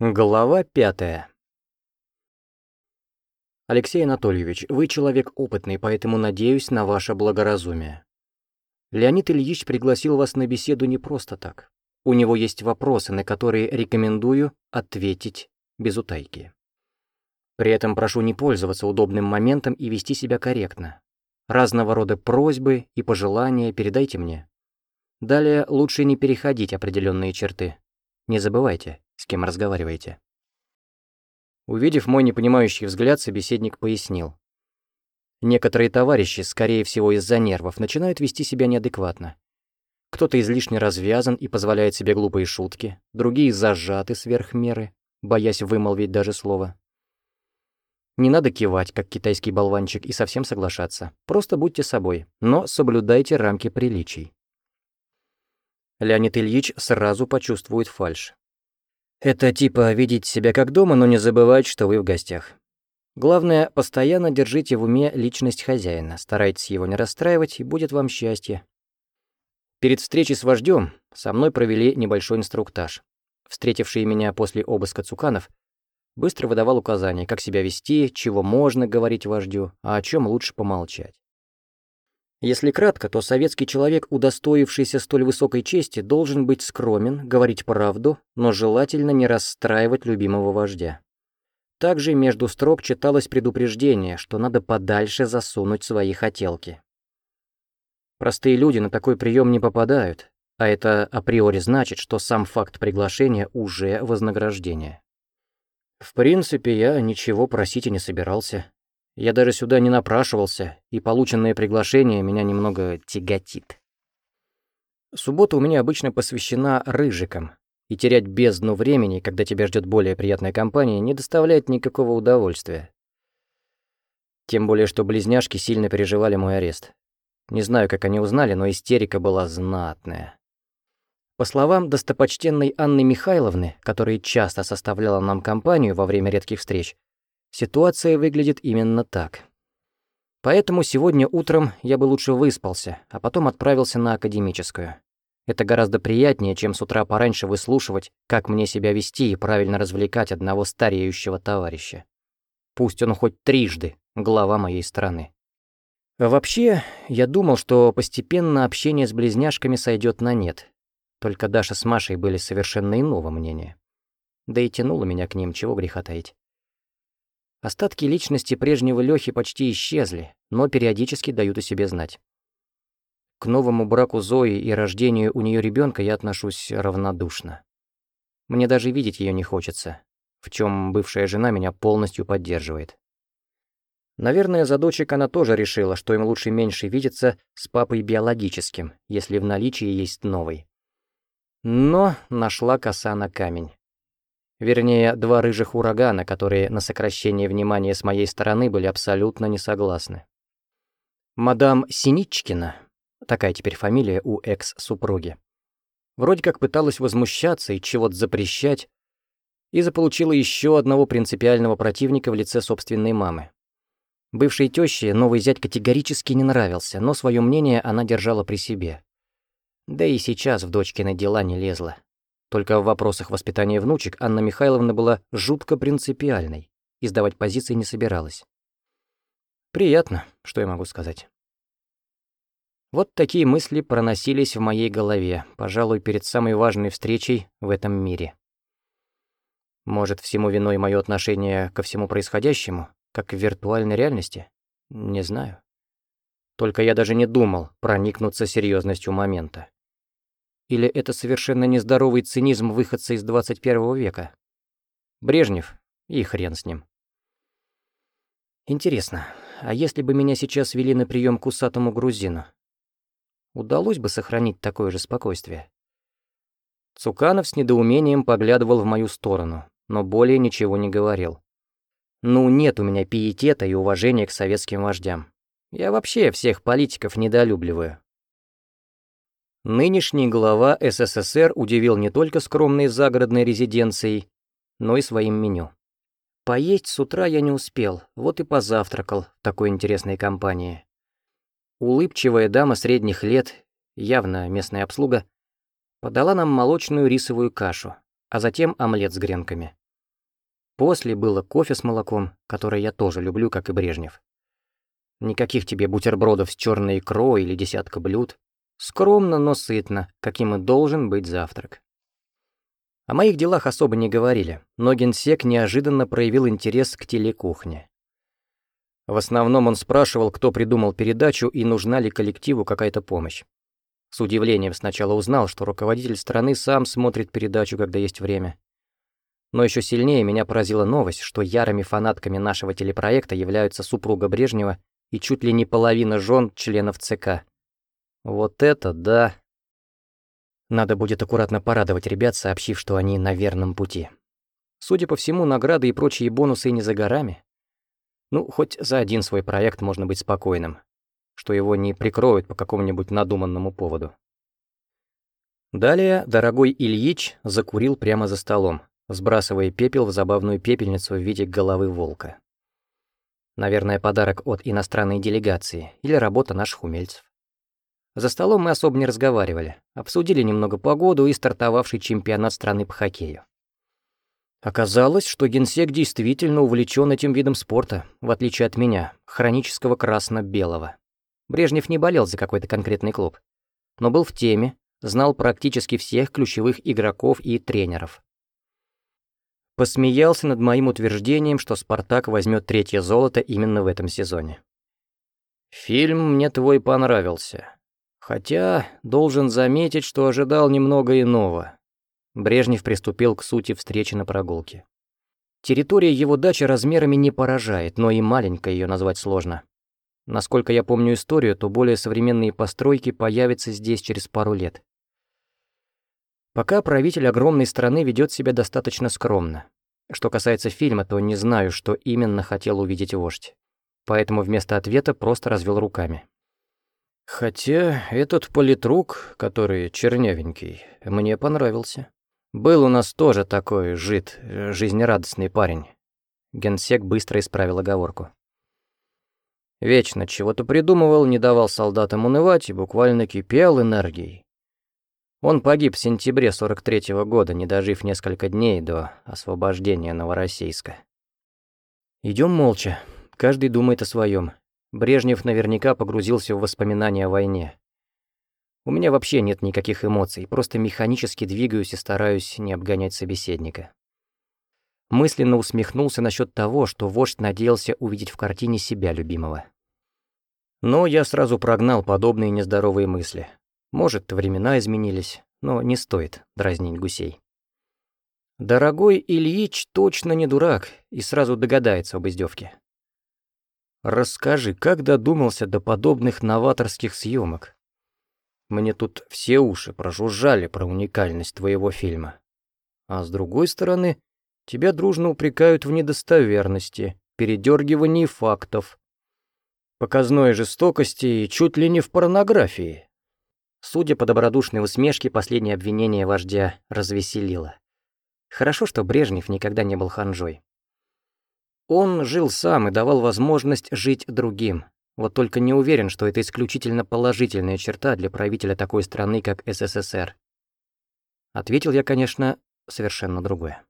Глава пятая. Алексей Анатольевич, вы человек опытный, поэтому надеюсь на ваше благоразумие. Леонид Ильич пригласил вас на беседу не просто так. У него есть вопросы, на которые рекомендую ответить без утайки. При этом прошу не пользоваться удобным моментом и вести себя корректно. Разного рода просьбы и пожелания передайте мне. Далее лучше не переходить определенные черты. Не забывайте, с кем разговариваете. Увидев мой непонимающий взгляд, собеседник пояснил. Некоторые товарищи, скорее всего из-за нервов, начинают вести себя неадекватно. Кто-то излишне развязан и позволяет себе глупые шутки, другие зажаты сверх меры, боясь вымолвить даже слово. Не надо кивать, как китайский болванчик, и совсем соглашаться. Просто будьте собой, но соблюдайте рамки приличий. Леонид Ильич сразу почувствует фальшь. Это типа видеть себя как дома, но не забывать, что вы в гостях. Главное, постоянно держите в уме личность хозяина, старайтесь его не расстраивать, и будет вам счастье. Перед встречей с вождем со мной провели небольшой инструктаж. Встретивший меня после обыска Цуканов быстро выдавал указания, как себя вести, чего можно говорить вождю, а о чем лучше помолчать. Если кратко, то советский человек, удостоившийся столь высокой чести, должен быть скромен, говорить правду, но желательно не расстраивать любимого вождя. Также между строк читалось предупреждение, что надо подальше засунуть свои хотелки. Простые люди на такой прием не попадают, а это априори значит, что сам факт приглашения уже вознаграждение. В принципе, я ничего просить и не собирался. Я даже сюда не напрашивался, и полученное приглашение меня немного тяготит. Суббота у меня обычно посвящена рыжикам, и терять бездну времени, когда тебя ждет более приятная компания, не доставляет никакого удовольствия. Тем более, что близняшки сильно переживали мой арест. Не знаю, как они узнали, но истерика была знатная. По словам достопочтенной Анны Михайловны, которая часто составляла нам компанию во время редких встреч, Ситуация выглядит именно так. Поэтому сегодня утром я бы лучше выспался, а потом отправился на академическую. Это гораздо приятнее, чем с утра пораньше выслушивать, как мне себя вести и правильно развлекать одного стареющего товарища. Пусть он хоть трижды глава моей страны. Вообще, я думал, что постепенно общение с близняшками сойдет на нет. Только Даша с Машей были совершенно иного мнения. Да и тянуло меня к ним, чего греха таить. Остатки личности прежнего Лёхи почти исчезли, но периодически дают о себе знать. К новому браку Зои и рождению у нее ребенка я отношусь равнодушно. Мне даже видеть ее не хочется, в чем бывшая жена меня полностью поддерживает. Наверное, за дочек она тоже решила, что им лучше меньше видеться с папой биологическим, если в наличии есть новый. Но нашла коса на камень. Вернее, два рыжих урагана, которые на сокращение внимания с моей стороны были абсолютно не согласны. Мадам Синичкина, такая теперь фамилия у экс-супруги, вроде как пыталась возмущаться и чего-то запрещать, и заполучила еще одного принципиального противника в лице собственной мамы. Бывшей тёще новый зять категорически не нравился, но свое мнение она держала при себе. Да и сейчас в дочкины дела не лезла. Только в вопросах воспитания внучек Анна Михайловна была жутко принципиальной и сдавать позиции не собиралась. Приятно, что я могу сказать. Вот такие мысли проносились в моей голове, пожалуй, перед самой важной встречей в этом мире. Может, всему виной мое отношение ко всему происходящему, как в виртуальной реальности? Не знаю. Только я даже не думал проникнуться серьезностью момента. Или это совершенно нездоровый цинизм выходца из 21 века? Брежнев и хрен с ним. Интересно, а если бы меня сейчас вели на прием к усатому грузину? Удалось бы сохранить такое же спокойствие? Цуканов с недоумением поглядывал в мою сторону, но более ничего не говорил. Ну, нет у меня пиетета и уважения к советским вождям. Я вообще всех политиков недолюбливаю. Нынешний глава СССР удивил не только скромной загородной резиденцией, но и своим меню. Поесть с утра я не успел, вот и позавтракал в такой интересной компании. Улыбчивая дама средних лет, явно местная обслуга, подала нам молочную рисовую кашу, а затем омлет с гренками. После было кофе с молоком, которое я тоже люблю, как и Брежнев. Никаких тебе бутербродов с черной икрой или десятка блюд. Скромно, но сытно, каким и должен быть завтрак. О моих делах особо не говорили, но генсек неожиданно проявил интерес к телекухне. В основном он спрашивал, кто придумал передачу и нужна ли коллективу какая-то помощь. С удивлением сначала узнал, что руководитель страны сам смотрит передачу, когда есть время. Но еще сильнее меня поразила новость, что ярыми фанатками нашего телепроекта являются супруга Брежнева и чуть ли не половина жен членов ЦК. Вот это да! Надо будет аккуратно порадовать ребят, сообщив, что они на верном пути. Судя по всему, награды и прочие бонусы не за горами. Ну, хоть за один свой проект можно быть спокойным, что его не прикроют по какому-нибудь надуманному поводу. Далее дорогой Ильич закурил прямо за столом, сбрасывая пепел в забавную пепельницу в виде головы волка. Наверное, подарок от иностранной делегации или работа наших умельцев. За столом мы особо не разговаривали, обсудили немного погоду и стартовавший чемпионат страны по хоккею. Оказалось, что генсек действительно увлечен этим видом спорта, в отличие от меня, хронического красно-белого. Брежнев не болел за какой-то конкретный клуб, но был в теме, знал практически всех ключевых игроков и тренеров. Посмеялся над моим утверждением, что «Спартак» возьмет третье золото именно в этом сезоне. «Фильм мне твой понравился. Хотя, должен заметить, что ожидал немного иного». Брежнев приступил к сути встречи на прогулке. Территория его дачи размерами не поражает, но и маленькой ее назвать сложно. Насколько я помню историю, то более современные постройки появятся здесь через пару лет. Пока правитель огромной страны ведет себя достаточно скромно. Что касается фильма, то не знаю, что именно хотел увидеть вождь. Поэтому вместо ответа просто развел руками. Хотя этот политрук, который чернявенький, мне понравился. Был у нас тоже такой жид, жизнерадостный парень. Генсек быстро исправил оговорку. Вечно чего-то придумывал, не давал солдатам унывать и буквально кипел энергией. Он погиб в сентябре 43-го года, не дожив несколько дней до освобождения Новороссийска. Идем молча, каждый думает о своем. Брежнев наверняка погрузился в воспоминания о войне. У меня вообще нет никаких эмоций, просто механически двигаюсь и стараюсь не обгонять собеседника. Мысленно усмехнулся насчет того, что вождь надеялся увидеть в картине себя любимого. Но я сразу прогнал подобные нездоровые мысли. Может, времена изменились, но не стоит дразнить гусей. Дорогой Ильич точно не дурак и сразу догадается об издевке. Расскажи, как додумался до подобных новаторских съемок? Мне тут все уши прожужжали про уникальность твоего фильма. А с другой стороны, тебя дружно упрекают в недостоверности, передергивании фактов, показной жестокости и чуть ли не в порнографии. Судя по добродушной усмешке, последнее обвинение вождя развеселило. Хорошо, что Брежнев никогда не был ханжой. Он жил сам и давал возможность жить другим. Вот только не уверен, что это исключительно положительная черта для правителя такой страны, как СССР. Ответил я, конечно, совершенно другое.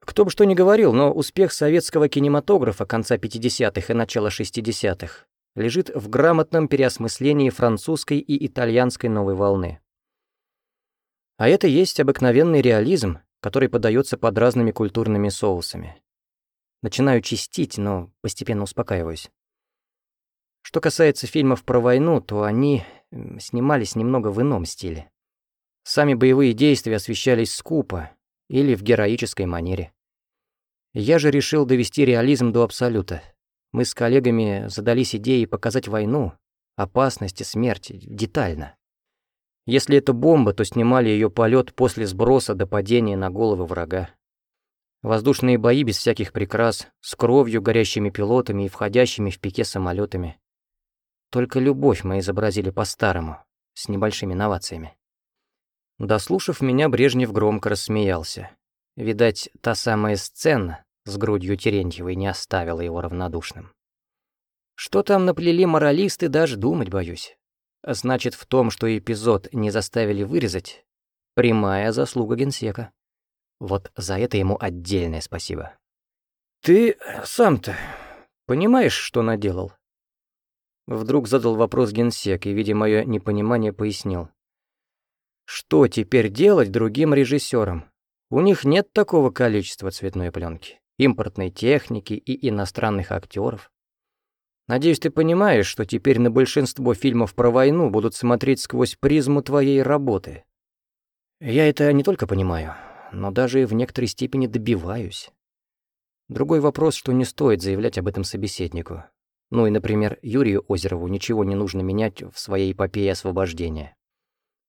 Кто бы что ни говорил, но успех советского кинематографа конца 50-х и начала 60-х лежит в грамотном переосмыслении французской и итальянской новой волны. А это есть обыкновенный реализм, который подается под разными культурными соусами. Начинаю чистить, но постепенно успокаиваюсь. Что касается фильмов про войну, то они снимались немного в ином стиле. Сами боевые действия освещались скупо или в героической манере. Я же решил довести реализм до абсолюта, мы с коллегами задались идеей показать войну, опасность и смерть детально. Если это бомба, то снимали ее полет после сброса до падения на головы врага. Воздушные бои без всяких прикрас, с кровью, горящими пилотами и входящими в пике самолетами. Только любовь мы изобразили по-старому, с небольшими новациями. Дослушав меня, Брежнев громко рассмеялся. Видать, та самая сцена, с грудью Терентьевой не оставила его равнодушным. Что там наплели моралисты, даже думать боюсь. Значит, в том, что эпизод не заставили вырезать, прямая заслуга генсека. Вот за это ему отдельное спасибо. «Ты сам-то понимаешь, что наделал?» Вдруг задал вопрос генсек и, видя мое непонимание, пояснил. «Что теперь делать другим режиссерам? У них нет такого количества цветной пленки, импортной техники и иностранных актеров. Надеюсь, ты понимаешь, что теперь на большинство фильмов про войну будут смотреть сквозь призму твоей работы. Я это не только понимаю, но даже в некоторой степени добиваюсь. Другой вопрос, что не стоит заявлять об этом собеседнику. Ну и, например, Юрию Озерову ничего не нужно менять в своей эпопее освобождения.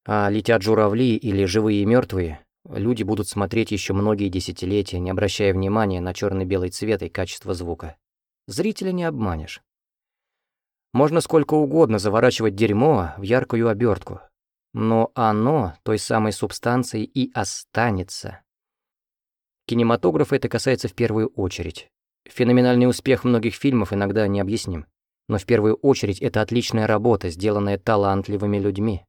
А летят журавли или живые и мертвые, люди будут смотреть еще многие десятилетия, не обращая внимания на черно белый цвет и качество звука. Зрителя не обманешь. Можно сколько угодно заворачивать дерьмо в яркую обертку, но оно той самой субстанцией и останется. Кинематографа это касается в первую очередь. Феноменальный успех многих фильмов иногда необъясним. Но в первую очередь это отличная работа, сделанная талантливыми людьми.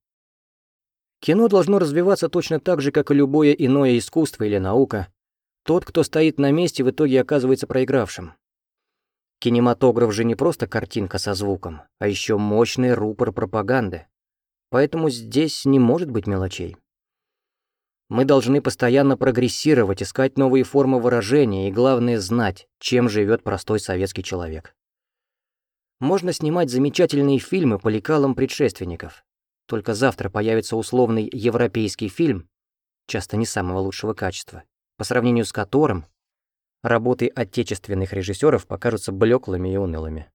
Кино должно развиваться точно так же, как и любое иное искусство или наука. Тот, кто стоит на месте, в итоге оказывается проигравшим. Кинематограф же не просто картинка со звуком, а еще мощный рупор пропаганды. Поэтому здесь не может быть мелочей. Мы должны постоянно прогрессировать, искать новые формы выражения и, главное, знать, чем живет простой советский человек. Можно снимать замечательные фильмы по лекалам предшественников. Только завтра появится условный европейский фильм, часто не самого лучшего качества, по сравнению с которым работы отечественных режиссеров покажутся блеклыми и унылыми.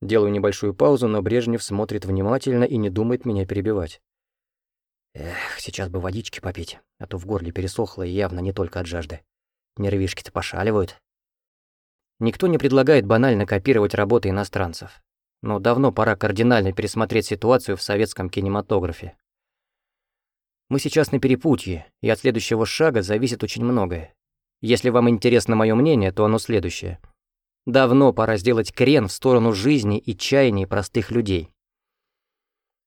Делаю небольшую паузу, но Брежнев смотрит внимательно и не думает меня перебивать. Эх, сейчас бы водички попить, а то в горле пересохло и явно не только от жажды. Нервишки-то пошаливают. Никто не предлагает банально копировать работы иностранцев. Но давно пора кардинально пересмотреть ситуацию в советском кинематографе. Мы сейчас на перепутье, и от следующего шага зависит очень многое. Если вам интересно мое мнение, то оно следующее. Давно пора сделать крен в сторону жизни и чаяний простых людей.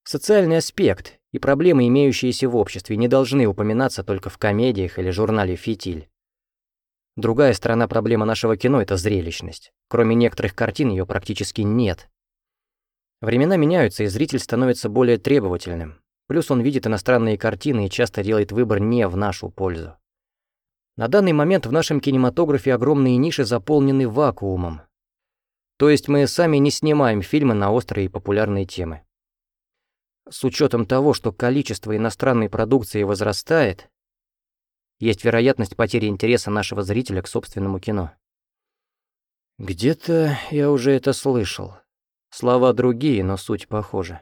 Социальный аспект и проблемы, имеющиеся в обществе, не должны упоминаться только в комедиях или журнале «Фитиль». Другая сторона проблемы нашего кино — это зрелищность. Кроме некоторых картин ее практически нет. Времена меняются, и зритель становится более требовательным. Плюс он видит иностранные картины и часто делает выбор не в нашу пользу. На данный момент в нашем кинематографе огромные ниши заполнены вакуумом. То есть мы сами не снимаем фильмы на острые и популярные темы. С учетом того, что количество иностранной продукции возрастает, есть вероятность потери интереса нашего зрителя к собственному кино. Где-то я уже это слышал. Слова другие, но суть похожа.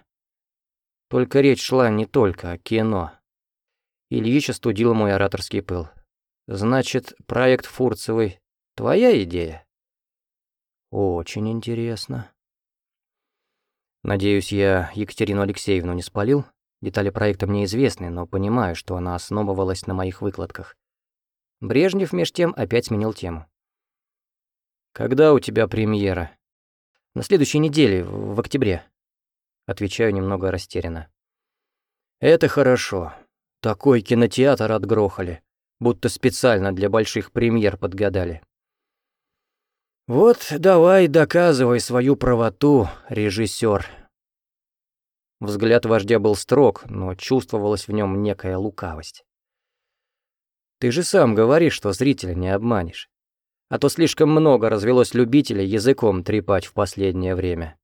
Только речь шла не только о кино. Ильич остудил мой ораторский пыл. Значит, проект Фурцевой — твоя идея? Очень интересно. Надеюсь, я Екатерину Алексеевну не спалил? Детали проекта мне известны, но понимаю, что она основывалась на моих выкладках. Брежнев, меж тем, опять сменил тему. «Когда у тебя премьера?» «На следующей неделе, в октябре». Отвечаю немного растерянно. «Это хорошо. Такой кинотеатр отгрохали, будто специально для больших премьер подгадали. «Вот давай доказывай свою правоту, режиссер. Взгляд вождя был строг, но чувствовалась в нем некая лукавость. «Ты же сам говоришь, что зрителя не обманешь. А то слишком много развелось любителей языком трепать в последнее время.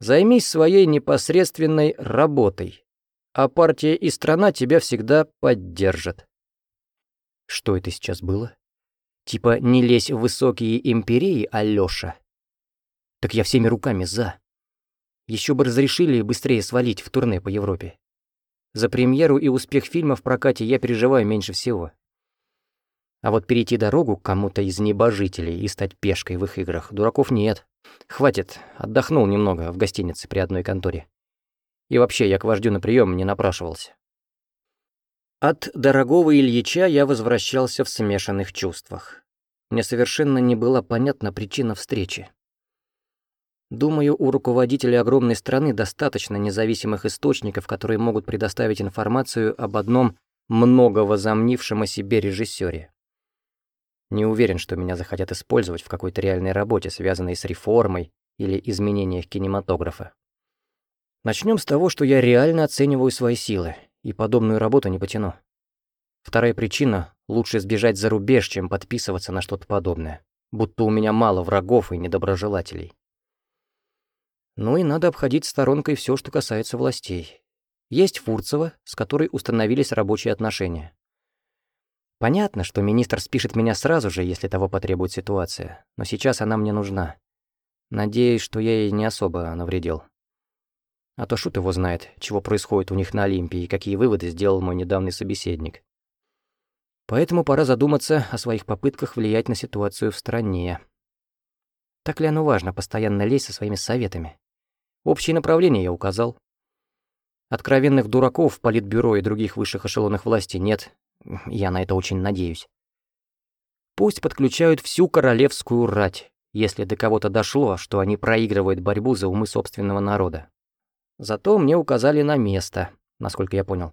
Займись своей непосредственной работой, а партия и страна тебя всегда поддержат». Что это сейчас было? Типа не лезь в высокие империи, Алёша. Так я всеми руками за. Еще бы разрешили быстрее свалить в турне по Европе. За премьеру и успех фильма в прокате я переживаю меньше всего. А вот перейти дорогу кому-то из небожителей и стать пешкой в их играх дураков нет. Хватит, отдохнул немного в гостинице при одной конторе. И вообще, я к вождю на прием не напрашивался. От дорогого Ильича я возвращался в смешанных чувствах. Мне совершенно не была понятна причина встречи. Думаю, у руководителя огромной страны достаточно независимых источников, которые могут предоставить информацию об одном много возомнившем о себе режиссёре. Не уверен, что меня захотят использовать в какой-то реальной работе, связанной с реформой или изменениях кинематографа. Начнем с того, что я реально оцениваю свои силы, и подобную работу не потяну. Вторая причина — лучше сбежать за рубеж, чем подписываться на что-то подобное, будто у меня мало врагов и недоброжелателей. Ну и надо обходить сторонкой все, что касается властей. Есть Фурцева, с которой установились рабочие отношения. Понятно, что министр спишет меня сразу же, если того потребует ситуация, но сейчас она мне нужна. Надеюсь, что я ей не особо навредил. А то шут его знает, чего происходит у них на Олимпии и какие выводы сделал мой недавний собеседник. Поэтому пора задуматься о своих попытках влиять на ситуацию в стране. Так ли оно важно постоянно лезть со своими советами? Общее направление я указал. Откровенных дураков в политбюро и других высших эшелонах власти нет. Я на это очень надеюсь. Пусть подключают всю королевскую рать, если до кого-то дошло, что они проигрывают борьбу за умы собственного народа. Зато мне указали на место, насколько я понял.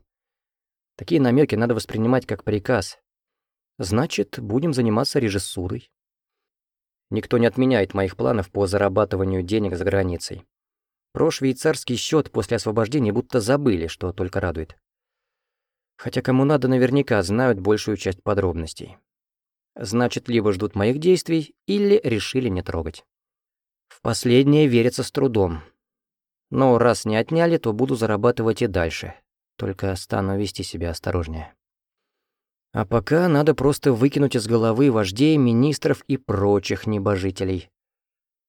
Такие намеки надо воспринимать как приказ. Значит, будем заниматься режиссурой. Никто не отменяет моих планов по зарабатыванию денег за границей. Про швейцарский счет после освобождения будто забыли, что только радует. Хотя кому надо, наверняка знают большую часть подробностей. Значит, либо ждут моих действий, или решили не трогать. В последнее верится с трудом. Но раз не отняли, то буду зарабатывать и дальше. Только стану вести себя осторожнее. А пока надо просто выкинуть из головы вождей, министров и прочих небожителей.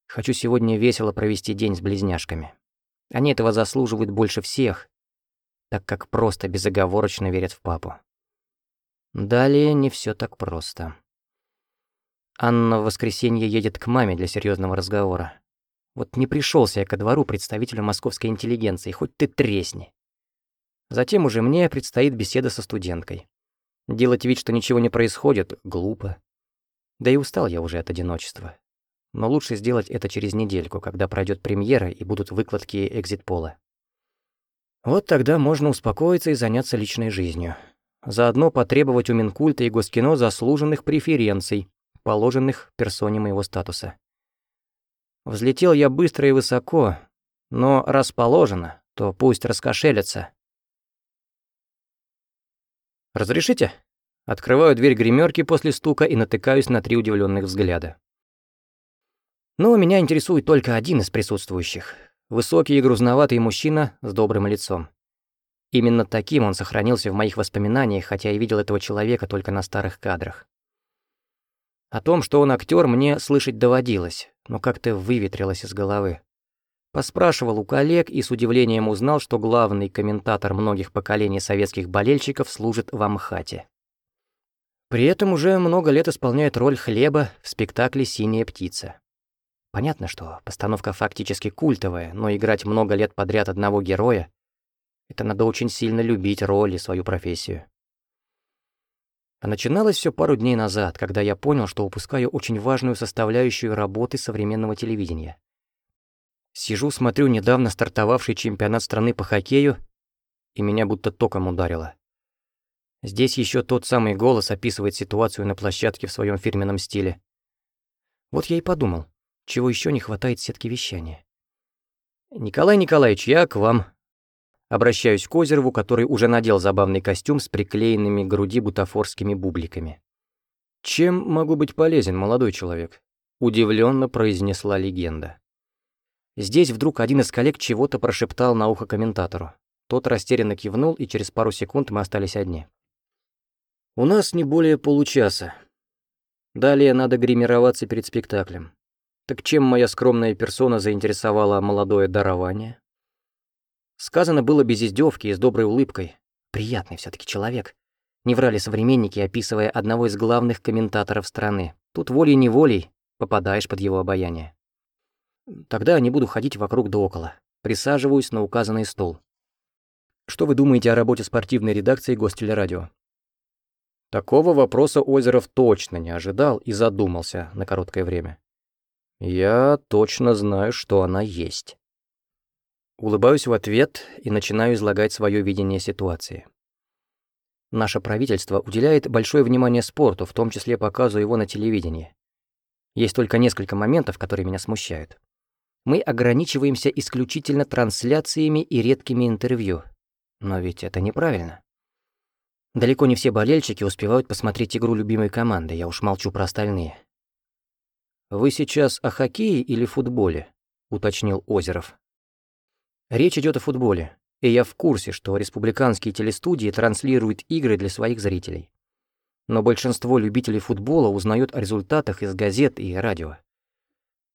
Хочу сегодня весело провести день с близняшками. Они этого заслуживают больше всех, так как просто безоговорочно верят в папу. Далее не все так просто. Анна в воскресенье едет к маме для серьезного разговора. Вот не пришелся я ко двору представителю московской интеллигенции, хоть ты тресни. Затем уже мне предстоит беседа со студенткой. Делать вид, что ничего не происходит, глупо. Да и устал я уже от одиночества. Но лучше сделать это через недельку, когда пройдет премьера и будут выкладки экзит-пола. Вот тогда можно успокоиться и заняться личной жизнью. Заодно потребовать у Минкульта и Госкино заслуженных преференций, положенных персоне моего статуса. Взлетел я быстро и высоко, но расположено, то пусть раскошелятся. «Разрешите?» Открываю дверь гримерки после стука и натыкаюсь на три удивленных взгляда. Но меня интересует только один из присутствующих. Высокий и грузноватый мужчина с добрым лицом. Именно таким он сохранился в моих воспоминаниях, хотя я видел этого человека только на старых кадрах. О том, что он актер, мне слышать доводилось, но как-то выветрилось из головы. Поспрашивал у коллег и с удивлением узнал, что главный комментатор многих поколений советских болельщиков служит в Амхате. При этом уже много лет исполняет роль хлеба в спектакле «Синяя птица». Понятно, что постановка фактически культовая, но играть много лет подряд одного героя — это надо очень сильно любить роль и свою профессию. А начиналось все пару дней назад, когда я понял, что упускаю очень важную составляющую работы современного телевидения. Сижу, смотрю недавно стартовавший чемпионат страны по хоккею, и меня будто током ударило. Здесь еще тот самый голос описывает ситуацию на площадке в своем фирменном стиле. Вот я и подумал, чего еще не хватает сетки вещания. «Николай Николаевич, я к вам». Обращаюсь к Озерову, который уже надел забавный костюм с приклеенными к груди бутафорскими бубликами. «Чем могу быть полезен, молодой человек?» — удивленно произнесла легенда. Здесь вдруг один из коллег чего-то прошептал на ухо комментатору. Тот растерянно кивнул, и через пару секунд мы остались одни. «У нас не более получаса. Далее надо гримироваться перед спектаклем. Так чем моя скромная персона заинтересовала молодое дарование? Сказано было без издевки и с доброй улыбкой. Приятный все таки человек. Не врали современники, описывая одного из главных комментаторов страны. Тут волей-неволей попадаешь под его обаяние. Тогда не буду ходить вокруг да около. Присаживаюсь на указанный стол. Что вы думаете о работе спортивной редакции Гостелерадио? Такого вопроса Озеров точно не ожидал и задумался на короткое время. Я точно знаю, что она есть. Улыбаюсь в ответ и начинаю излагать свое видение ситуации. Наше правительство уделяет большое внимание спорту, в том числе показу его на телевидении. Есть только несколько моментов, которые меня смущают. Мы ограничиваемся исключительно трансляциями и редкими интервью. Но ведь это неправильно. Далеко не все болельщики успевают посмотреть игру любимой команды, я уж молчу про остальные. «Вы сейчас о хоккее или футболе?» — уточнил Озеров. «Речь идет о футболе, и я в курсе, что республиканские телестудии транслируют игры для своих зрителей. Но большинство любителей футбола узнают о результатах из газет и радио.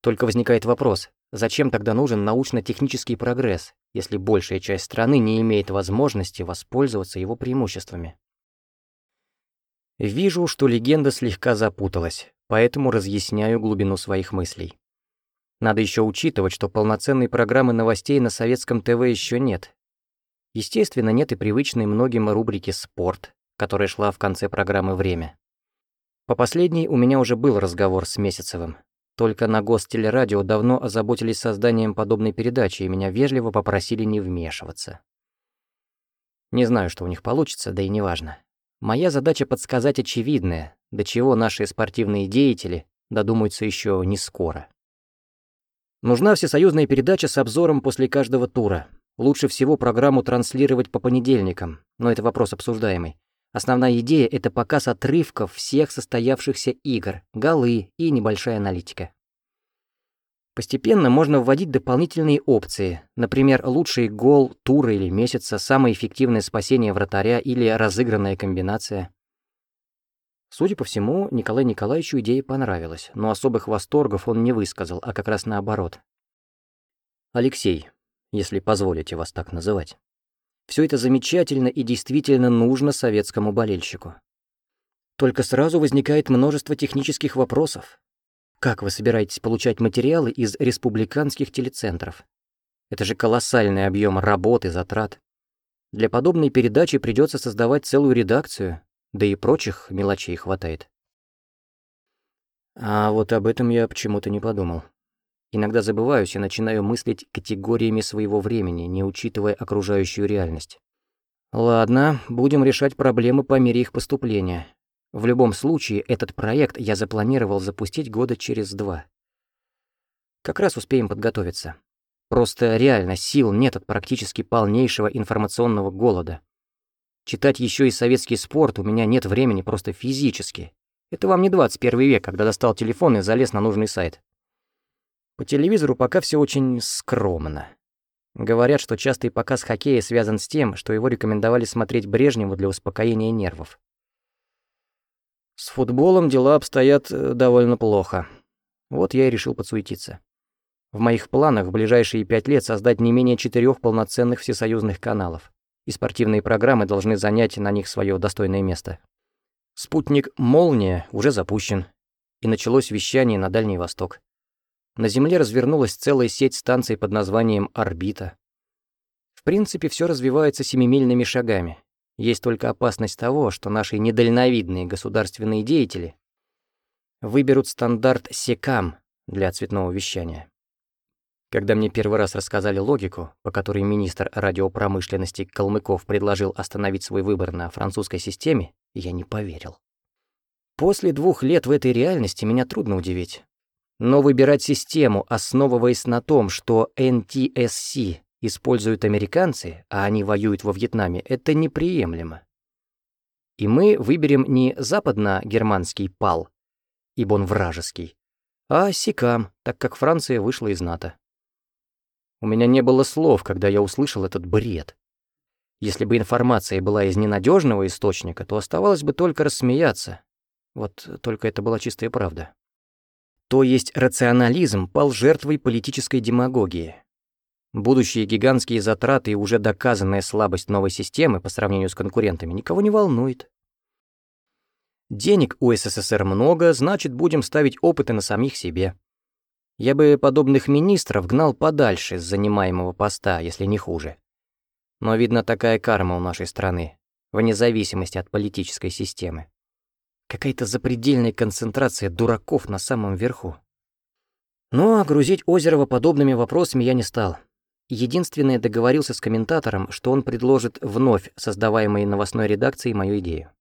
Только возникает вопрос, зачем тогда нужен научно-технический прогресс, если большая часть страны не имеет возможности воспользоваться его преимуществами? Вижу, что легенда слегка запуталась, поэтому разъясняю глубину своих мыслей. Надо еще учитывать, что полноценной программы новостей на советском ТВ еще нет. Естественно, нет и привычной многим рубрики «Спорт», которая шла в конце программы «Время». По последней у меня уже был разговор с Месяцевым. Только на гостелерадио давно озаботились созданием подобной передачи и меня вежливо попросили не вмешиваться. Не знаю, что у них получится, да и неважно. Моя задача подсказать очевидное, до чего наши спортивные деятели додумаются еще не скоро. Нужна всесоюзная передача с обзором после каждого тура. Лучше всего программу транслировать по понедельникам, но это вопрос обсуждаемый. Основная идея — это показ отрывков всех состоявшихся игр, голы и небольшая аналитика. Постепенно можно вводить дополнительные опции, например, лучший гол тура или месяца, самое эффективное спасение вратаря или разыгранная комбинация. Судя по всему, Николаю Николаевичу идея понравилась, но особых восторгов он не высказал, а как раз наоборот. «Алексей, если позволите вас так называть, все это замечательно и действительно нужно советскому болельщику. Только сразу возникает множество технических вопросов. Как вы собираетесь получать материалы из республиканских телецентров? Это же колоссальный объем работы, затрат. Для подобной передачи придется создавать целую редакцию, да и прочих мелочей хватает. А вот об этом я почему-то не подумал. Иногда забываюсь и начинаю мыслить категориями своего времени, не учитывая окружающую реальность. Ладно, будем решать проблемы по мере их поступления. В любом случае, этот проект я запланировал запустить года через два. Как раз успеем подготовиться. Просто реально сил нет от практически полнейшего информационного голода. Читать еще и советский спорт у меня нет времени просто физически. Это вам не 21 век, когда достал телефон и залез на нужный сайт. По телевизору пока все очень скромно. Говорят, что частый показ хоккея связан с тем, что его рекомендовали смотреть Брежневу для успокоения нервов. С футболом дела обстоят э, довольно плохо. Вот я и решил подсуетиться. В моих планах в ближайшие пять лет создать не менее четырех полноценных всесоюзных каналов, и спортивные программы должны занять на них свое достойное место. Спутник «Молния» уже запущен, и началось вещание на Дальний Восток. На Земле развернулась целая сеть станций под названием «Орбита». В принципе, все развивается семимильными шагами, есть только опасность того, что наши недальновидные государственные деятели выберут стандарт СЕКАМ для цветного вещания. Когда мне первый раз рассказали логику, по которой министр радиопромышленности Калмыков предложил остановить свой выбор на французской системе, я не поверил. После двух лет в этой реальности меня трудно удивить. Но выбирать систему, основываясь на том, что NTSC используют американцы, а они воюют во Вьетнаме, это неприемлемо. И мы выберем не западно-германский ПАЛ, ибо он вражеский, а СИКАМ, так как Франция вышла из НАТО. У меня не было слов, когда я услышал этот бред. Если бы информация была из ненадежного источника, то оставалось бы только рассмеяться. Вот только это была чистая правда. То есть рационализм пал жертвой политической демагогии. Будущие гигантские затраты и уже доказанная слабость новой системы по сравнению с конкурентами никого не волнует. Денег у СССР много, значит, будем ставить опыты на самих себе. Я бы подобных министров гнал подальше с занимаемого поста, если не хуже. Но, видно, такая карма у нашей страны, вне зависимости от политической системы. Какая-то запредельная концентрация дураков на самом верху. Но грузить Озерова подобными вопросами я не стал. единственное договорился с комментатором, что он предложит вновь создаваемой новостной редакции мою идею.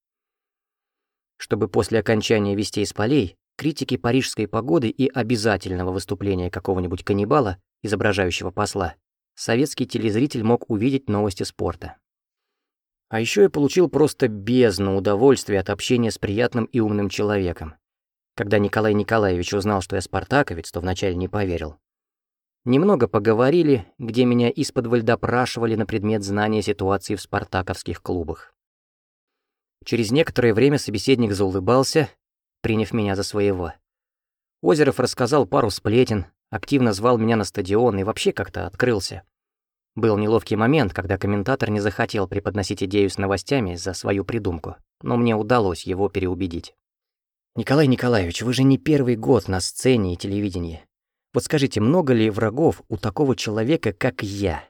Чтобы после окончания «Вестей из полей» критики парижской погоды и обязательного выступления какого-нибудь каннибала, изображающего посла, советский телезритель мог увидеть новости спорта. А еще я получил просто бездну удовольствия от общения с приятным и умным человеком. Когда Николай Николаевич узнал, что я спартаковец, то вначале не поверил. Немного поговорили, где меня из-под допрашивали на предмет знания ситуации в спартаковских клубах. Через некоторое время собеседник заулыбался, приняв меня за своего. Озеров рассказал пару сплетен, активно звал меня на стадион и вообще как-то открылся. Был неловкий момент, когда комментатор не захотел преподносить идею с новостями за свою придумку, но мне удалось его переубедить. «Николай Николаевич, вы же не первый год на сцене и телевидении. Вот скажите, много ли врагов у такого человека, как я?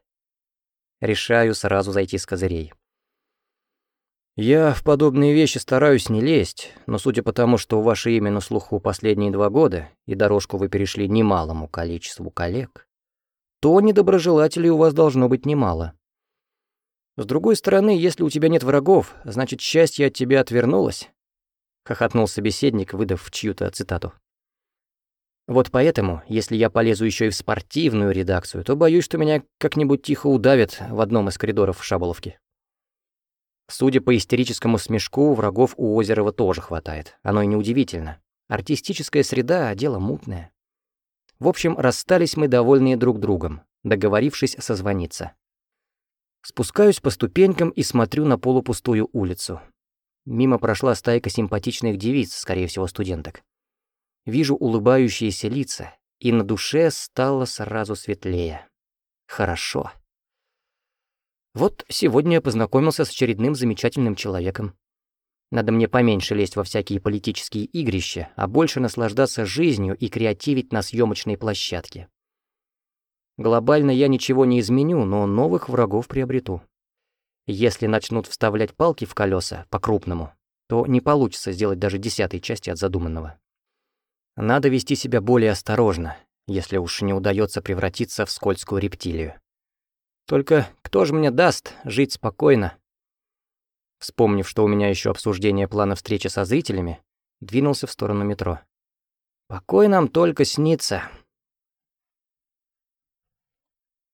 Решаю сразу зайти с козырей. Я в подобные вещи стараюсь не лезть, но судя по тому, что ваше имя на слуху последние два года, и дорожку вы перешли немалому количеству коллег, то недоброжелателей у вас должно быть немало. С другой стороны, если у тебя нет врагов, значит, счастье от тебя отвернулось, — хохотнул собеседник, выдав чью-то цитату. Вот поэтому, если я полезу еще и в спортивную редакцию, то боюсь, что меня как-нибудь тихо удавят в одном из коридоров Шаболовки. Судя по истерическому смешку, врагов у Озерова тоже хватает. Оно и неудивительно. Артистическая среда — дело мутное. В общем, расстались мы довольные друг другом, договорившись созвониться. Спускаюсь по ступенькам и смотрю на полупустую улицу. Мимо прошла стайка симпатичных девиц, скорее всего, студенток. Вижу улыбающиеся лица, и на душе стало сразу светлее. Хорошо. Вот сегодня я познакомился с очередным замечательным человеком. Надо мне поменьше лезть во всякие политические игрища, а больше наслаждаться жизнью и креативить на съемочной площадке. Глобально я ничего не изменю, но новых врагов приобрету. Если начнут вставлять палки в колеса по-крупному, то не получится сделать даже десятой части от задуманного. Надо вести себя более осторожно, если уж не удается превратиться в скользкую рептилию. Только кто же мне даст жить спокойно? Вспомнив, что у меня еще обсуждение плана встречи со зрителями, двинулся в сторону метро. «Покой нам только снится»,